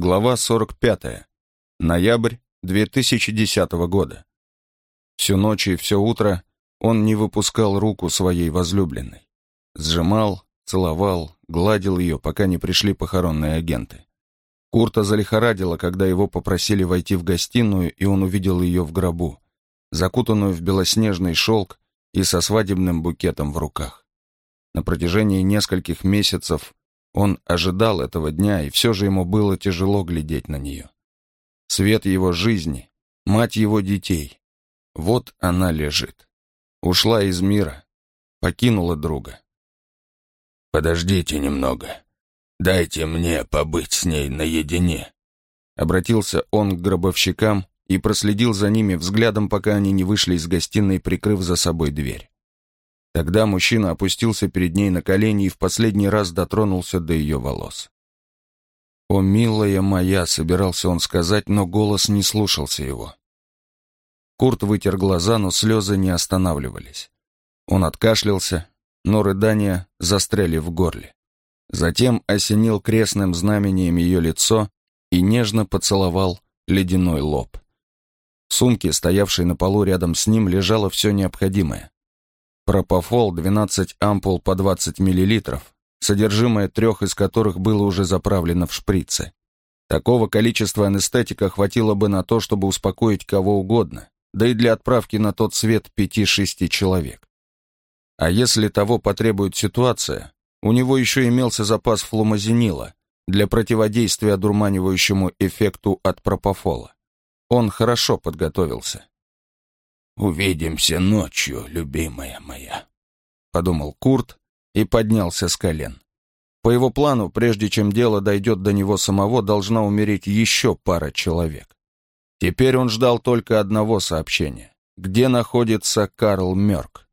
Глава 45. Ноябрь 2010 года. Всю ночь и все утро он не выпускал руку своей возлюбленной. Сжимал, целовал, гладил ее, пока не пришли похоронные агенты. Курта залихорадило, когда его попросили войти в гостиную, и он увидел ее в гробу, закутанную в белоснежный шелк и со свадебным букетом в руках. На протяжении нескольких месяцев он ожидал этого дня, и все же ему было тяжело глядеть на нее. Свет его жизни, мать его детей. Вот она лежит. Ушла из мира, покинула друга. «Подождите немного. Дайте мне побыть с ней наедине». Обратился он к гробовщикам и проследил за ними взглядом, пока они не вышли из гостиной, прикрыв за собой дверь. Тогда мужчина опустился перед ней на колени и в последний раз дотронулся до ее волос. «О, милая моя!» — собирался он сказать, но голос не слушался его. Курт вытер глаза, но слезы не останавливались. Он откашлялся, но рыдания застряли в горле. Затем осенил крестным знамением ее лицо и нежно поцеловал ледяной лоб. В сумке, стоявшей на полу рядом с ним, лежало все необходимое. Пропофол 12 ампул по 20 мл, содержимое трех из которых было уже заправлено в шприцы. Такого количества анестетика хватило бы на то, чтобы успокоить кого угодно, да и для отправки на тот свет пяти-шести человек. А если того потребует ситуация, у него еще имелся запас флумазинила для противодействия дурманивающему эффекту от пропофола. Он хорошо подготовился. «Увидимся ночью, любимая моя», — подумал Курт и поднялся с колен. По его плану, прежде чем дело дойдет до него самого, должна умереть еще пара человек. Теперь он ждал только одного сообщения. Где находится Карл Мёрк?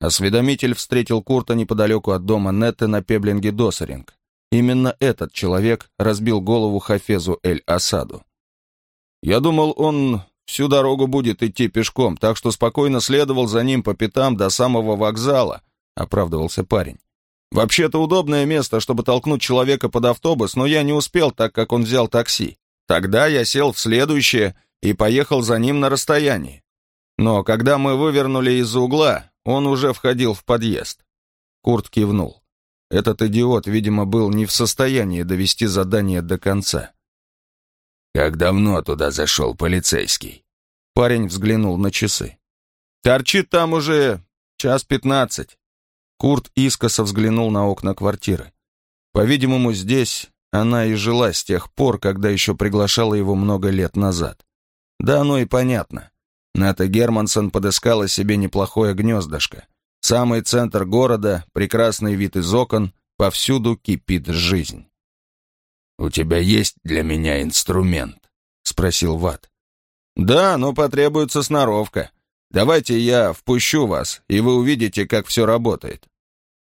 Осведомитель встретил Курта неподалеку от дома Нетты на Пеблинге Досаринг. Именно этот человек разбил голову Хафезу Эль-Асаду. «Я думал, он Всю дорогу будет идти пешком, так что спокойно следовал за ним по пятам до самого вокзала», — оправдывался парень. «Вообще-то удобное место, чтобы толкнуть человека под автобус, но я не успел, так как он взял такси. Тогда я сел в следующее и поехал за ним на расстоянии. Но когда мы вывернули из-за угла, он уже входил в подъезд». Курт кивнул. Этот идиот, видимо, был не в состоянии довести задание до конца. «Как давно туда зашел полицейский?» Парень взглянул на часы. «Торчит там уже час пятнадцать». Курт искоса взглянул на окна квартиры. По-видимому, здесь она и жила с тех пор, когда еще приглашала его много лет назад. Да оно и понятно. Ната Германсон подыскала себе неплохое гнездышко. Самый центр города, прекрасный вид из окон, повсюду кипит жизнь. «У тебя есть для меня инструмент?» — спросил Ват. «Да, но потребуется сноровка. Давайте я впущу вас, и вы увидите, как все работает».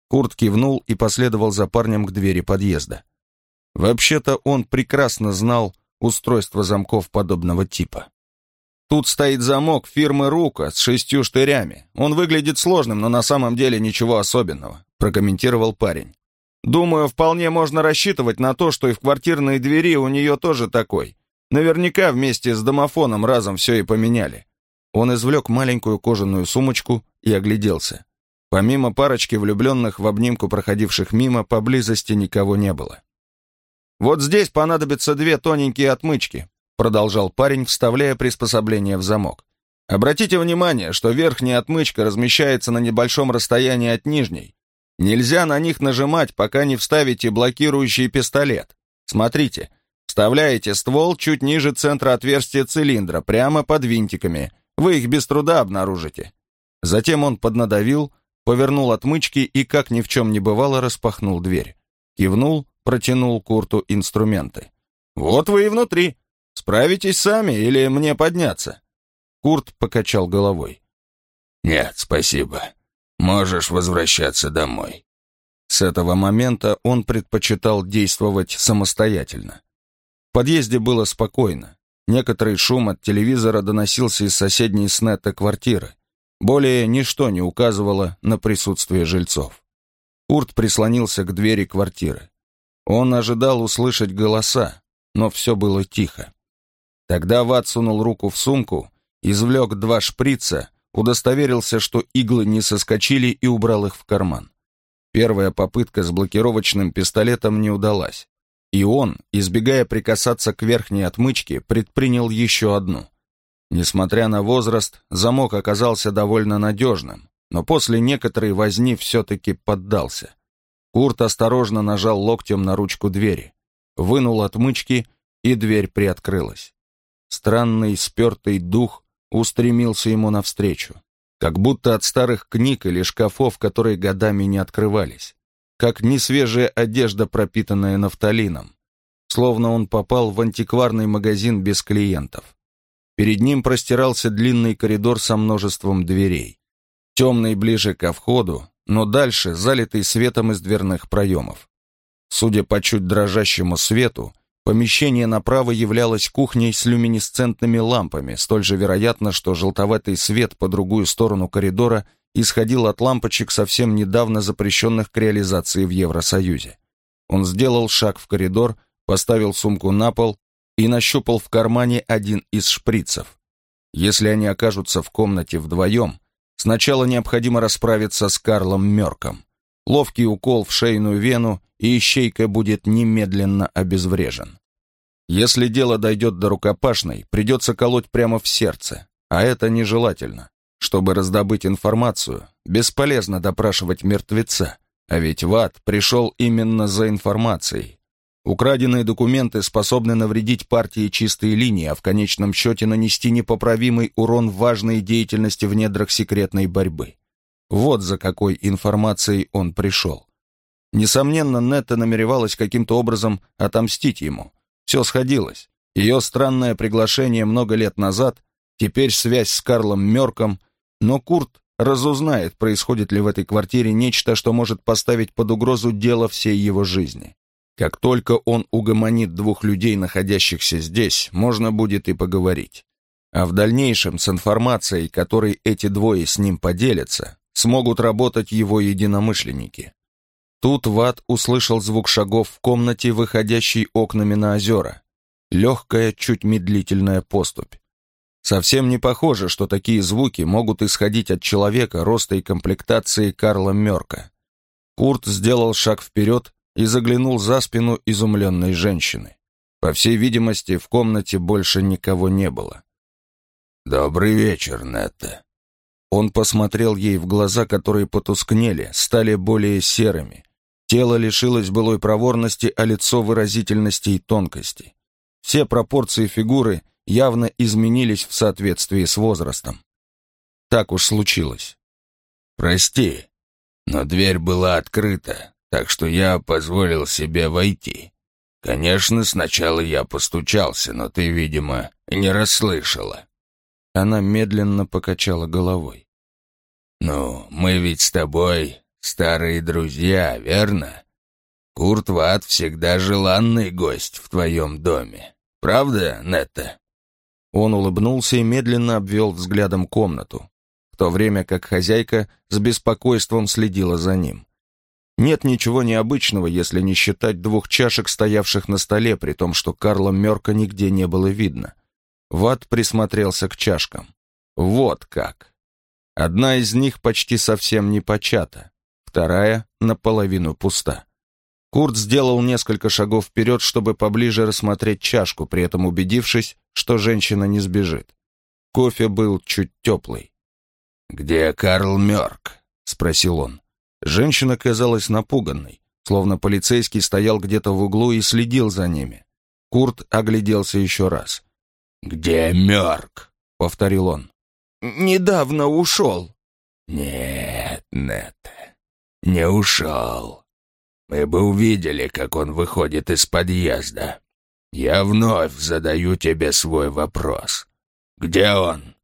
Курт кивнул и последовал за парнем к двери подъезда. Вообще-то он прекрасно знал устройство замков подобного типа. Тут стоит замок фирмы «Рука» с шестью штырями. Он выглядит сложным, но на самом деле ничего особенного», — прокомментировал парень. Думаю, вполне можно рассчитывать на то, что и в квартирной двери у нее тоже такой. Наверняка вместе с домофоном разом все и поменяли. Он извлек маленькую кожаную сумочку и огляделся. Помимо парочки влюбленных в обнимку проходивших мимо, поблизости никого не было. «Вот здесь понадобятся две тоненькие отмычки», продолжал парень, вставляя приспособление в замок. «Обратите внимание, что верхняя отмычка размещается на небольшом расстоянии от нижней, Нельзя на них нажимать, пока не вставите блокирующий пистолет. Смотрите, вставляете ствол чуть ниже центра отверстия цилиндра, прямо под винтиками. Вы их без труда обнаружите. Затем он поднадавил, повернул отмычки и, как ни в чем не бывало, распахнул дверь. Кивнул, протянул Курту инструменты. «Вот вы и внутри. Справитесь сами или мне подняться?» Курт покачал головой. «Нет, спасибо. Можешь возвращаться домой». С этого момента он предпочитал действовать самостоятельно. В подъезде было спокойно. Некоторый шум от телевизора доносился из соседней снета квартиры. Более ничто не указывало на присутствие жильцов. Урт прислонился к двери квартиры. Он ожидал услышать голоса, но все было тихо. Тогда Ват сунул руку в сумку, извлек два шприца, удостоверился, что иглы не соскочили и убрал их в карман. Первая попытка с блокировочным пистолетом не удалась. И он, избегая прикасаться к верхней отмычке, предпринял еще одну. Несмотря на возраст, замок оказался довольно надежным, но после некоторой возни все-таки поддался. Курт осторожно нажал локтем на ручку двери, вынул отмычки, и дверь приоткрылась. Странный спертый дух устремился ему навстречу, как будто от старых книг или шкафов, которые годами не открывались, как несвежая одежда, пропитанная нафталином, словно он попал в антикварный магазин без клиентов. Перед ним простирался длинный коридор со множеством дверей, темный ближе ко входу, но дальше залитый светом из дверных проемов. Судя по чуть дрожащему свету, Помещение направо являлось кухней с люминесцентными лампами, столь же вероятно, что желтоватый свет по другую сторону коридора исходил от лампочек, совсем недавно запрещенных к реализации в Евросоюзе. Он сделал шаг в коридор, поставил сумку на пол и нащупал в кармане один из шприцев. Если они окажутся в комнате вдвоем, сначала необходимо расправиться с Карлом Мерком. Ловкий укол в шейную вену, и ищейка будет немедленно обезврежен. Если дело дойдет до рукопашной, придется колоть прямо в сердце, а это нежелательно. Чтобы раздобыть информацию, бесполезно допрашивать мертвеца, а ведь Ват пришел именно за информацией. Украденные документы способны навредить партии чистые линии, а в конечном счете нанести непоправимый урон важной деятельности в недрах секретной борьбы. Вот за какой информацией он пришел. Несомненно, Нетта намеревалась каким-то образом отомстить ему. Все сходилось. Ее странное приглашение много лет назад, теперь связь с Карлом Мерком, но Курт разузнает, происходит ли в этой квартире нечто, что может поставить под угрозу дело всей его жизни. Как только он угомонит двух людей, находящихся здесь, можно будет и поговорить. А в дальнейшем с информацией, которой эти двое с ним поделятся, смогут работать его единомышленники. Тут Ват услышал звук шагов в комнате, выходящей окнами на озера. Легкая, чуть медлительная поступь. Совсем не похоже, что такие звуки могут исходить от человека роста и комплектации Карла Мерка. Курт сделал шаг вперед и заглянул за спину изумленной женщины. По всей видимости, в комнате больше никого не было. «Добрый вечер, Нетта», он посмотрел ей в глаза, которые потускнели, стали более серыми. Тело лишилось былой проворности, а лицо выразительности и тонкости. Все пропорции фигуры явно изменились в соответствии с возрастом. Так уж случилось. «Прости, но дверь была открыта, так что я позволил себе войти. Конечно, сначала я постучался, но ты, видимо, не расслышала». Она медленно покачала головой. «Ну, мы ведь с тобой старые друзья, верно? Курт Ват всегда желанный гость в твоем доме. Правда, Нетта?» Он улыбнулся и медленно обвел взглядом комнату, в то время как хозяйка с беспокойством следила за ним. Нет ничего необычного, если не считать двух чашек, стоявших на столе, при том, что Карла Мерка нигде не было видно. Ват присмотрелся к чашкам. Вот как. Одна из них почти совсем не почата, вторая наполовину пуста. Курт сделал несколько шагов вперед, чтобы поближе рассмотреть чашку, при этом убедившись, что женщина не сбежит. Кофе был чуть теплый. «Где Карл Мёрк?» — спросил он. Женщина казалась напуганной, словно полицейский стоял где-то в углу и следил за ними. Курт огляделся еще раз. «Где Мёрк?» — повторил он. «Недавно ушел». «Нет, Нет, не ушел. Мы бы увидели, как он выходит из подъезда. Я вновь задаю тебе свой вопрос. Где он?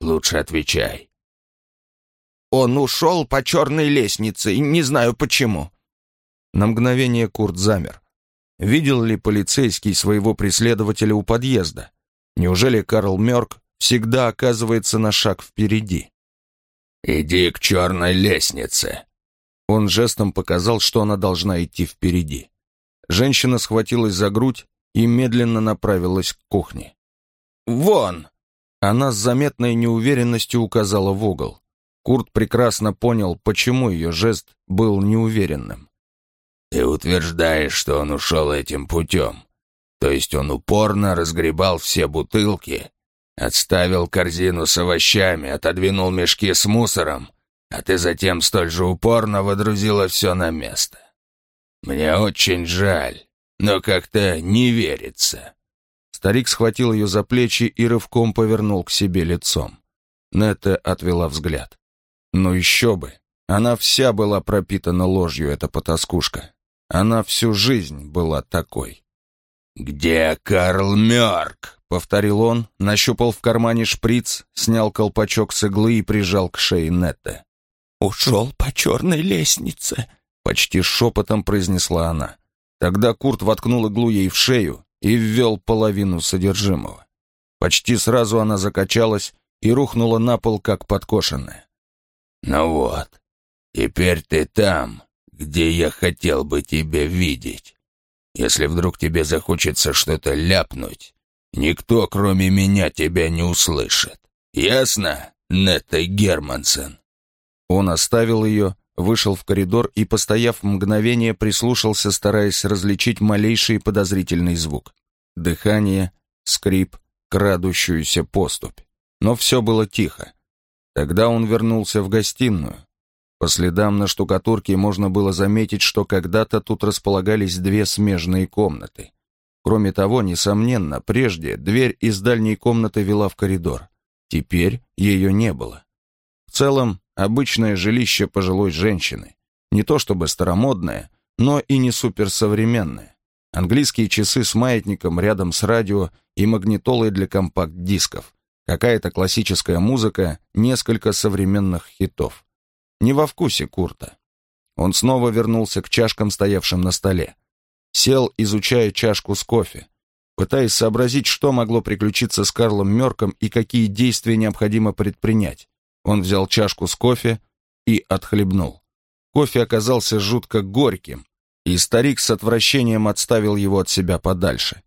Лучше отвечай». «Он ушел по черной лестнице, и не знаю почему». На мгновение Курт замер. Видел ли полицейский своего преследователя у подъезда? Неужели Карл Мёрк всегда оказывается на шаг впереди? «Иди к черной лестнице!» Он жестом показал, что она должна идти впереди. Женщина схватилась за грудь и медленно направилась к кухне. «Вон!» Она с заметной неуверенностью указала в угол. Курт прекрасно понял, почему ее жест был неуверенным. «Ты утверждаешь, что он ушел этим путем. То есть он упорно разгребал все бутылки, отставил корзину с овощами, отодвинул мешки с мусором, а ты затем столь же упорно водрузила все на место. Мне очень жаль, но как-то не верится». Старик схватил ее за плечи и рывком повернул к себе лицом. Нетта отвела взгляд. Ну еще бы. Она вся была пропитана ложью, эта потаскушка. Она всю жизнь была такой. «Где Карл Мёрк?» — повторил он, нащупал в кармане шприц, снял колпачок с иглы и прижал к шее Нетте. «Ушел по черной лестнице», — почти шепотом произнесла она. Тогда Курт воткнул иглу ей в шею и ввел половину содержимого. Почти сразу она закачалась и рухнула на пол, как подкошенная. «Ну вот, теперь ты там, где я хотел бы тебя видеть. Если вдруг тебе захочется что-то ляпнуть, никто, кроме меня, тебя не услышит. Ясно, Нетта Германсен?» Он оставил ее, вышел в коридор и, постояв мгновение, прислушался, стараясь различить малейший подозрительный звук. Дыхание, скрип, крадущуюся поступь. Но все было тихо. Тогда он вернулся в гостиную. По следам на штукатурке можно было заметить, что когда-то тут располагались две смежные комнаты. Кроме того, несомненно, прежде дверь из дальней комнаты вела в коридор. Теперь ее не было. В целом, обычное жилище пожилой женщины. Не то чтобы старомодное, но и не суперсовременное. Английские часы с маятником рядом с радио и магнитолой для компакт-дисков какая-то классическая музыка, несколько современных хитов. Не во вкусе Курта. Он снова вернулся к чашкам, стоявшим на столе. Сел, изучая чашку с кофе, пытаясь сообразить, что могло приключиться с Карлом Мёрком и какие действия необходимо предпринять. Он взял чашку с кофе и отхлебнул. Кофе оказался жутко горьким, и старик с отвращением отставил его от себя подальше.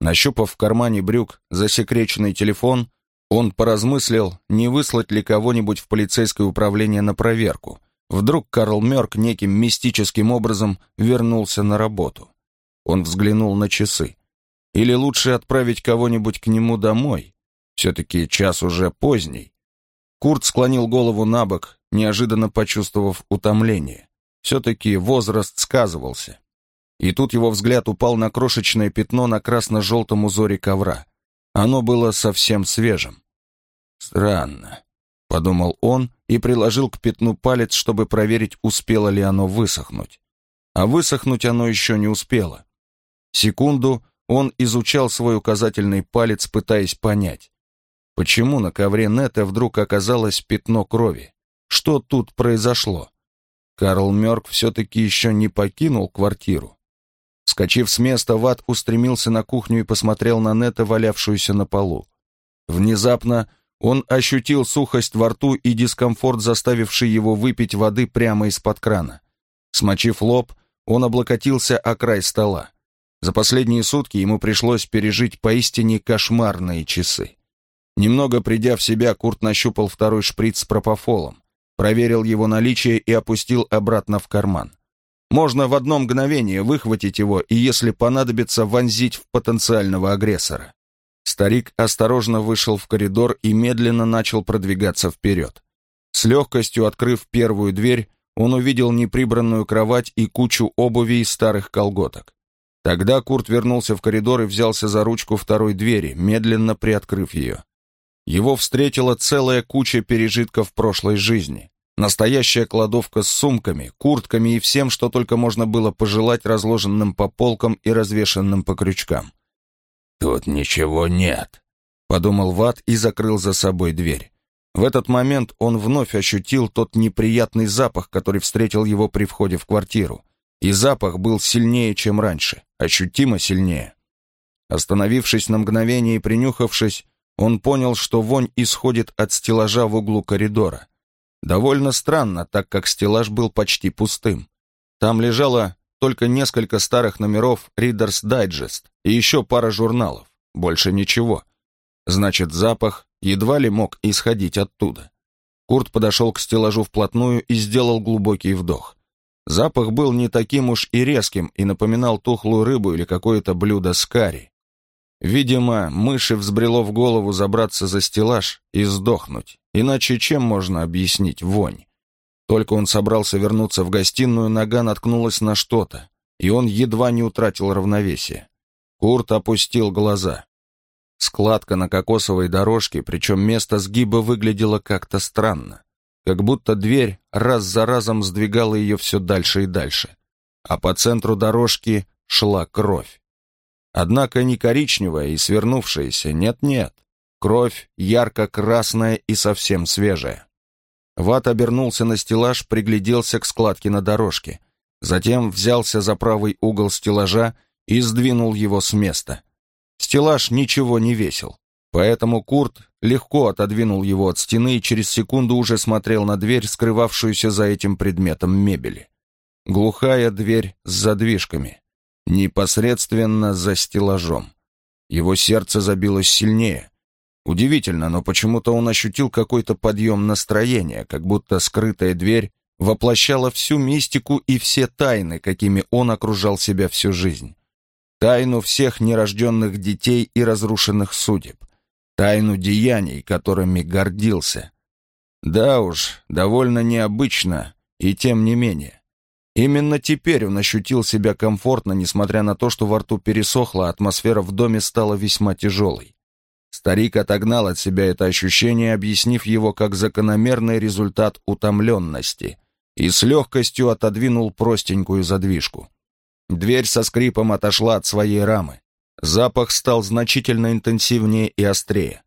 Нащупав в кармане брюк засекреченный телефон, он поразмыслил, не выслать ли кого-нибудь в полицейское управление на проверку. Вдруг Карл Мёрк неким мистическим образом вернулся на работу. Он взглянул на часы. Или лучше отправить кого-нибудь к нему домой? Все-таки час уже поздний. Курт склонил голову на бок, неожиданно почувствовав утомление. Все-таки возраст сказывался. И тут его взгляд упал на крошечное пятно на красно-желтом узоре ковра. Оно было совсем свежим. «Странно», — подумал он и приложил к пятну палец, чтобы проверить, успело ли оно высохнуть. А высохнуть оно еще не успело. Секунду он изучал свой указательный палец, пытаясь понять, почему на ковре Нета вдруг оказалось пятно крови. Что тут произошло? Карл Мёрк все-таки еще не покинул квартиру. Скочив с места, Ват устремился на кухню и посмотрел на Нета, валявшуюся на полу. Внезапно он ощутил сухость во рту и дискомфорт, заставивший его выпить воды прямо из-под крана. Смочив лоб, он облокотился о край стола. За последние сутки ему пришлось пережить поистине кошмарные часы. Немного придя в себя, Курт нащупал второй шприц с пропофолом, проверил его наличие и опустил обратно в карман. Можно в одно мгновение выхватить его и, если понадобится, вонзить в потенциального агрессора. Старик осторожно вышел в коридор и медленно начал продвигаться вперед. С легкостью открыв первую дверь, он увидел неприбранную кровать и кучу обуви и старых колготок. Тогда Курт вернулся в коридор и взялся за ручку второй двери, медленно приоткрыв ее. Его встретила целая куча пережитков прошлой жизни. Настоящая кладовка с сумками, куртками и всем, что только можно было пожелать разложенным по полкам и развешенным по крючкам. «Тут ничего нет», — подумал Ват и закрыл за собой дверь. В этот момент он вновь ощутил тот неприятный запах, который встретил его при входе в квартиру. И запах был сильнее, чем раньше, ощутимо сильнее. Остановившись на мгновение и принюхавшись, он понял, что вонь исходит от стеллажа в углу коридора. Довольно странно, так как стеллаж был почти пустым. Там лежала только несколько старых номеров Reader's Digest и еще пара журналов. Больше ничего. Значит, запах едва ли мог исходить оттуда. Курт подошел к стеллажу вплотную и сделал глубокий вдох. Запах был не таким уж и резким и напоминал тухлую рыбу или какое-то блюдо с карри. Видимо, мыши взбрело в голову забраться за стеллаж и сдохнуть, иначе чем можно объяснить вонь? Только он собрался вернуться в гостиную, нога наткнулась на что-то, и он едва не утратил равновесие. Курт опустил глаза. Складка на кокосовой дорожке, причем место сгиба выглядело как-то странно как будто дверь раз за разом сдвигала ее все дальше и дальше, а по центру дорожки шла кровь. Однако не коричневая и свернувшаяся, нет-нет, кровь ярко-красная и совсем свежая. Ват обернулся на стеллаж, пригляделся к складке на дорожке, затем взялся за правый угол стеллажа и сдвинул его с места. Стеллаж ничего не весил. Поэтому Курт легко отодвинул его от стены и через секунду уже смотрел на дверь, скрывавшуюся за этим предметом мебели. Глухая дверь с задвижками, непосредственно за стеллажом. Его сердце забилось сильнее. Удивительно, но почему-то он ощутил какой-то подъем настроения, как будто скрытая дверь воплощала всю мистику и все тайны, какими он окружал себя всю жизнь. Тайну всех нерожденных детей и разрушенных судеб тайну деяний, которыми гордился. Да уж, довольно необычно, и тем не менее. Именно теперь он ощутил себя комфортно, несмотря на то, что во рту пересохло, атмосфера в доме стала весьма тяжелой. Старик отогнал от себя это ощущение, объяснив его как закономерный результат утомленности, и с легкостью отодвинул простенькую задвижку. Дверь со скрипом отошла от своей рамы. Запах стал значительно интенсивнее и острее.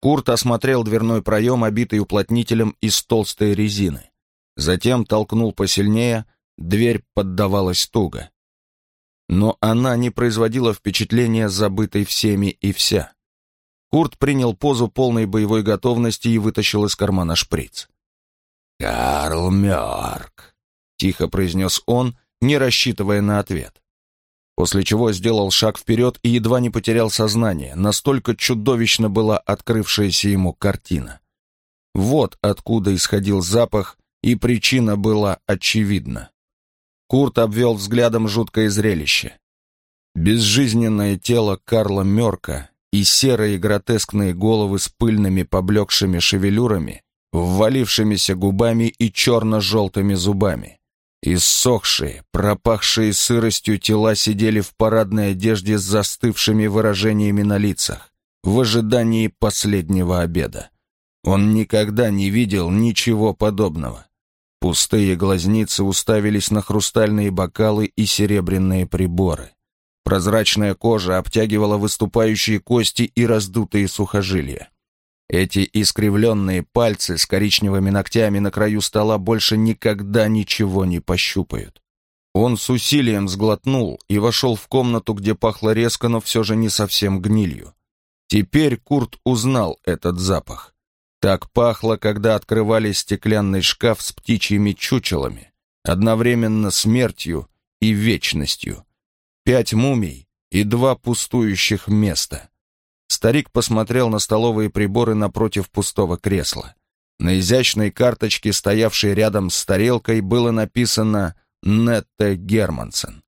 Курт осмотрел дверной проем, обитый уплотнителем из толстой резины. Затем толкнул посильнее, дверь поддавалась туго. Но она не производила впечатления забытой всеми и вся. Курт принял позу полной боевой готовности и вытащил из кармана шприц. «Карл Мёрк», — тихо произнес он, не рассчитывая на ответ после чего сделал шаг вперед и едва не потерял сознание, настолько чудовищно была открывшаяся ему картина. Вот откуда исходил запах, и причина была очевидна. Курт обвел взглядом жуткое зрелище. Безжизненное тело Карла Мерка и серые гротескные головы с пыльными поблекшими шевелюрами, ввалившимися губами и черно-желтыми зубами. Иссохшие, пропахшие сыростью тела сидели в парадной одежде с застывшими выражениями на лицах, в ожидании последнего обеда. Он никогда не видел ничего подобного. Пустые глазницы уставились на хрустальные бокалы и серебряные приборы. Прозрачная кожа обтягивала выступающие кости и раздутые сухожилия. Эти искривленные пальцы с коричневыми ногтями на краю стола больше никогда ничего не пощупают. Он с усилием сглотнул и вошел в комнату, где пахло резко, но все же не совсем гнилью. Теперь Курт узнал этот запах. Так пахло, когда открывали стеклянный шкаф с птичьими чучелами, одновременно смертью и вечностью. Пять мумий и два пустующих места. Старик посмотрел на столовые приборы напротив пустого кресла. На изящной карточке, стоявшей рядом с тарелкой, было написано «Нетте Германсен».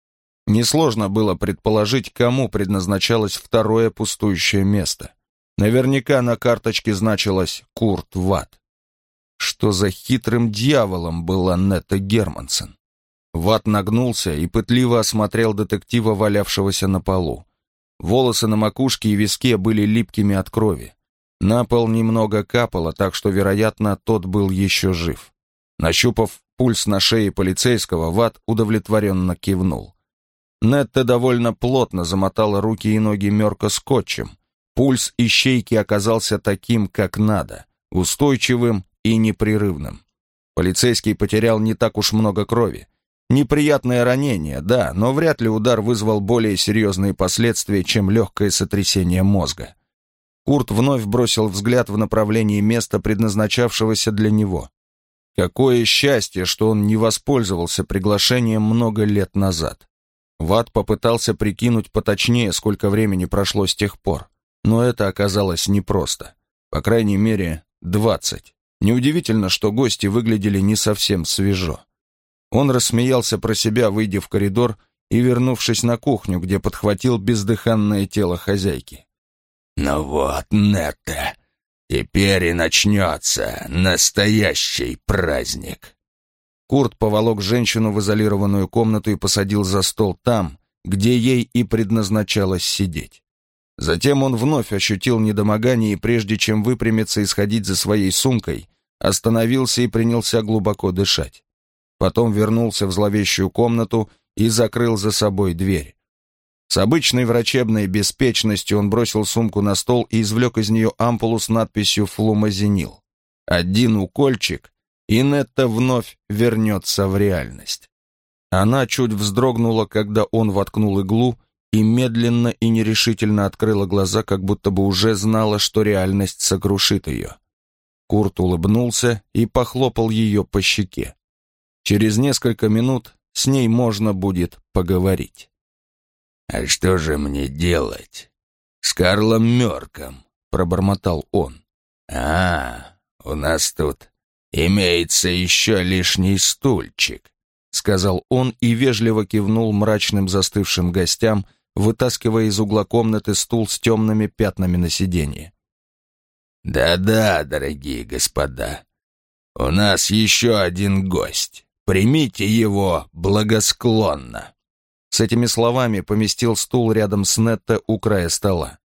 Несложно было предположить, кому предназначалось второе пустующее место. Наверняка на карточке значилось «Курт Ватт». Что за хитрым дьяволом была Нетта Германсен? Ват нагнулся и пытливо осмотрел детектива, валявшегося на полу. Волосы на макушке и виске были липкими от крови. На пол немного капало, так что, вероятно, тот был еще жив. Нащупав пульс на шее полицейского, Ват удовлетворенно кивнул. Нетта довольно плотно замотала руки и ноги Мерка скотчем. Пульс ищейки оказался таким, как надо, устойчивым и непрерывным. Полицейский потерял не так уж много крови. Неприятное ранение, да, но вряд ли удар вызвал более серьезные последствия, чем легкое сотрясение мозга. Курт вновь бросил взгляд в направлении места, предназначавшегося для него. Какое счастье, что он не воспользовался приглашением много лет назад. Ват попытался прикинуть поточнее, сколько времени прошло с тех пор, но это оказалось непросто. По крайней мере, двадцать. Неудивительно, что гости выглядели не совсем свежо. Он рассмеялся про себя, выйдя в коридор и вернувшись на кухню, где подхватил бездыханное тело хозяйки. «Ну вот, Нетта, теперь и начнется настоящий праздник». Курт поволок женщину в изолированную комнату и посадил за стол там, где ей и предназначалось сидеть. Затем он вновь ощутил недомогание и прежде чем выпрямиться и сходить за своей сумкой, остановился и принялся глубоко дышать. Потом вернулся в зловещую комнату и закрыл за собой дверь. С обычной врачебной беспечностью он бросил сумку на стол и извлек из нее ампулу с надписью «Флумазинил». Один укольчик, и Нетта вновь вернется в реальность. Она чуть вздрогнула, когда он воткнул иглу, и медленно и нерешительно открыла глаза, как будто бы уже знала, что реальность сокрушит ее. Курт улыбнулся и похлопал ее по щеке. Через несколько минут с ней можно будет поговорить. «А что же мне делать? С Карлом Мерком», — пробормотал он. «А, у нас тут «Имеется еще лишний стульчик», — сказал он и вежливо кивнул мрачным застывшим гостям, вытаскивая из угла комнаты стул с темными пятнами на сиденье. «Да-да, дорогие господа, у нас еще один гость. Примите его благосклонно». С этими словами поместил стул рядом с Нетто у края стола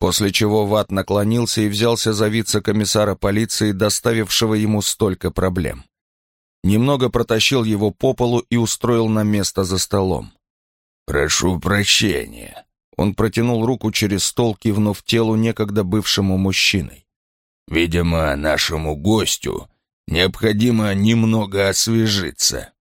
после чего Ват наклонился и взялся за вице-комиссара полиции, доставившего ему столько проблем. Немного протащил его по полу и устроил на место за столом. «Прошу прощения». Он протянул руку через стол, кивнув телу некогда бывшему мужчиной. «Видимо, нашему гостю необходимо немного освежиться».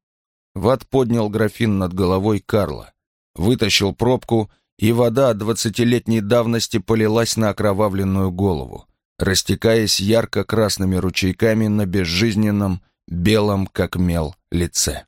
Ват поднял графин над головой Карла, вытащил пробку и вода двадцатилетней давности полилась на окровавленную голову, растекаясь ярко-красными ручейками на безжизненном, белом как мел лице.